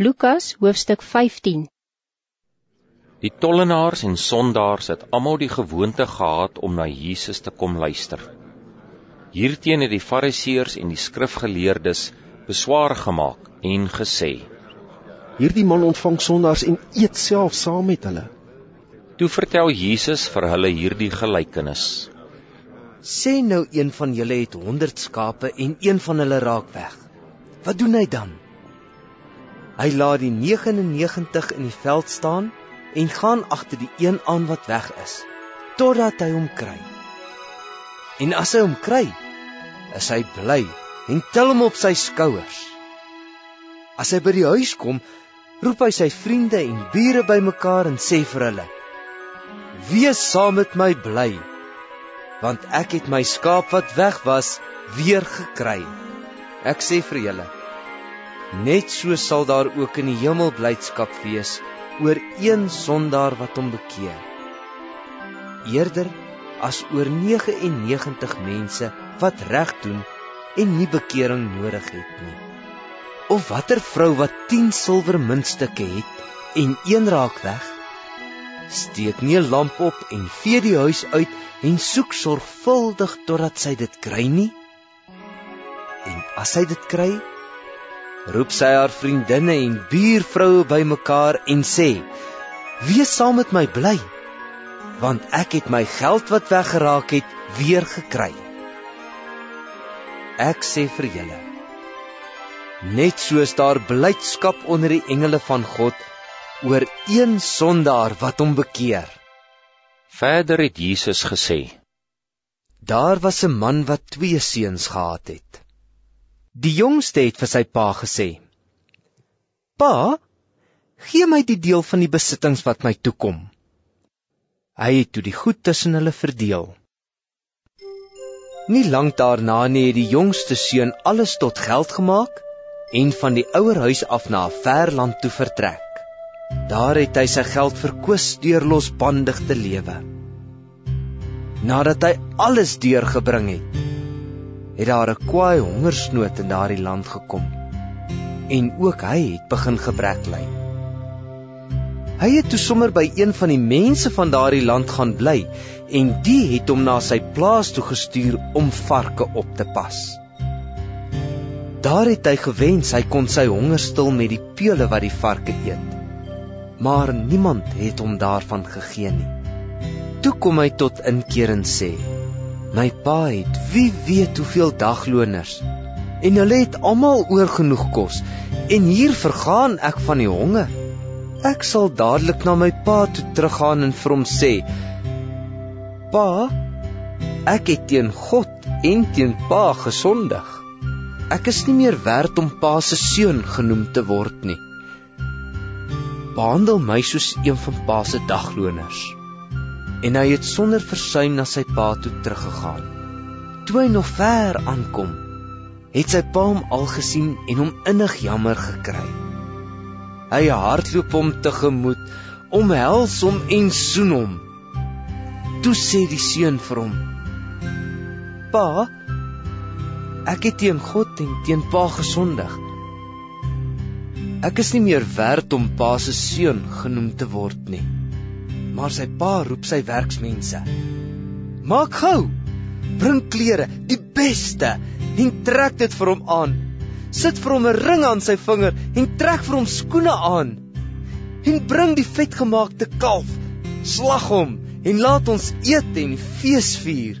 Lukas hoofstuk 15 Die tollenaars en sondaars het almal die gewoonte gehad om na Jesus te kom luister. Hierteen het die fariseërs en die skrifgeleerdes beswaar gemaak en gesê: Hierdie man ontvang sondaars en eet self saam met hulle. Toe vertel Jesus vir hulle hierdie gelykenis. Sê nou een van julle het 100 skape en een van hulle raak weg. Wat doen hy dan? Hy laat die 99 in die veld staan en gaan agter die een aan wat weg is totdat hy hom kry. En as hy hom kry, is hy bly en tel hom op sy skouers. As hy by die huis kom, roep hy sy vriende en bure bymekaar en sê vir hulle: "Wees saam met my bly, want ek het my skaap wat weg was weer gekry." Ek sê vir julle, Net so sal daar ook in die hemel blydskap wees oor een sondaar wat hom bekeer. Eerder as oor 99 mense wat reg doen en nie bekering nodig het nie. Of watter vrou wat 10 silwer muntstukke het en een raak weg, steek nie 'n lamp op en vee die huis uit en soek sorgvuldig totdat sy dit kry nie. En as sy dit kry, roep sy haar vriendinne en buurvroue bymekaar en sê: "Wees saam met my bly, want ek het my geld wat weggeraak het weer gekry." Ek sê vir julle: Net soos daar blydskap onder die engele van God oor een sondaar wat hom bekeer. Verder het Jesus gesê: Daar was 'n man wat twee seuns gehad het. Die jongste het vir sy pa gesê: "Pa, gee my die deel van die besittings wat my toekom." Hy het toe die goed tussen hulle verdeel. Nie lank daarna nie het die jongste seun alles tot geld gemaak en van die ouer huis af na 'n ver land toe vertrek. Daar het hy sy geld verkwis deur losbandig te lewe. Nadat hy alles deurgebring het, het daar 'n kwaai hongersnood in daardie land gekom. En ook hy het begin gebrek ly. Hy het toe sommer by een van die mense van daardie land gaan bly en die het hom na sy plaas toe gestuur om varke op te pas. Daar het hy gewens hy kon sy honger stil met die peule wat die varke eet. Maar niemand het hom daarvan gegee nie. Toe kom hy tot inkeer en sê: My pa het wie weet hoeveel dagloners en hulle het almal oor genoeg kos en hier vergaan ek van die honger. Ek sal dadelik na my pa toe teruggaan en vir hom sê: Pa, ek het teen God en teen pa gesondig. Ek is nie meer werd om pa se seun genoem te word nie. Behandel my soos een van pa se dagloners en hy het sonder versuim na sy pa toe teruggegaan. Toe hy nog ver aankom, het sy pa hom al gesien en hom innig jammer gekry. Hy hardloop hom tegemoet, omhels hom en soen hom. Toe sê die seun vir hom: "Pa, ek het teen God en teen pa gesondig. Ek is nie meer werd om pa se seun genoem te word nie." Maar sy pa roep sy werksmense. Maak gou. Bring klere, die beste, en trek dit vir hom aan. Sit vir hom 'n ring aan sy vinger en trek vir hom skoene aan. En bring die vetgemaakte kalf. Slag hom en laat ons eet en fees vier.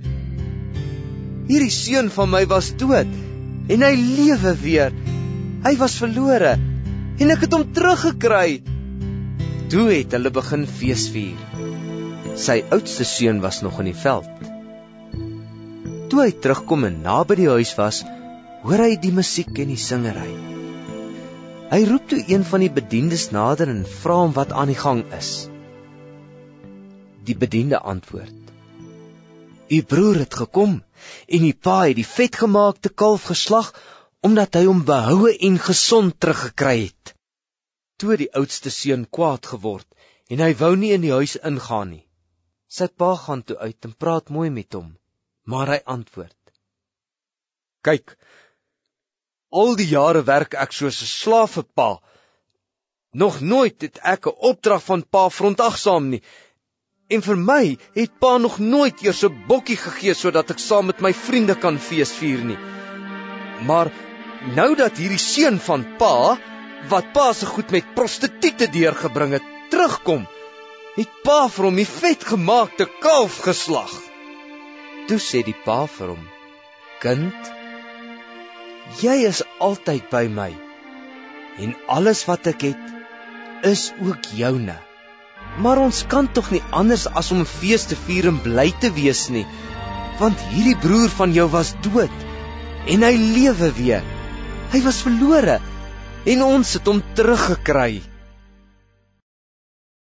Hierdie seun van my was dood en hy lewe weer. Hy was verlore en ek het hom teruggekry. Toe het hulle begin feesvier. Sy oudste seun was nog in die veld. Toe hy terugkom en naby die huis was, hoor hy die musiek en die singery. Hy roep toe een van die bediendes nader en vra hom wat aan die gang is. Die bediende antwoord: "U broer het gekom en die pa het die vetgemaakte kalf geslag omdat hy hom behoue en gesond teruggekry het." Toe die oudste seun kwaad geword en hy wou nie in die huis ingaan nie. Sy pa gaan toe uit en praat mooi met hom, maar hy antwoord: "Kyk, al die jare werk ek soos 'n slaaf vir pa Nog nooit het ek 'n opdrag van pa verontagsaam nie. En vir my het pa nog nooit eers 'n bokkie gegee sodat ek saam met my vriende kan feesvier nie. Maar nou dat hierdie seun van pa wat pa se goed met prostituie deurgebring het, terugkom, het pa vir hom die vetgemaakte kalf geslag. Toe sê die pa vir hom: "Kind, jy is altyd by my en alles wat ek het is ook joune. Maar ons kan tog nie anders as om 'n fees te vier en bly te wees nie, want hierdie broer van jou was dood en hy lewe weer. Hy was verlore en ons het hom teruggekry.